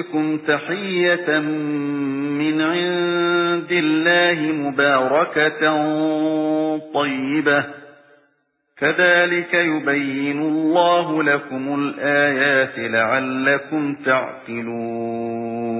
أَنفُسِكُمْ تَحِيَّةً مِنْ عِندِ اللَّهِ مُبَارَكَةً طَيِّبَةً. كَذَلِكَ يُبَيِّنُ اللَّهُ لَكُمُ الْآيَاتِ لَعَلَّكُمْ تَعْقِلُونَ.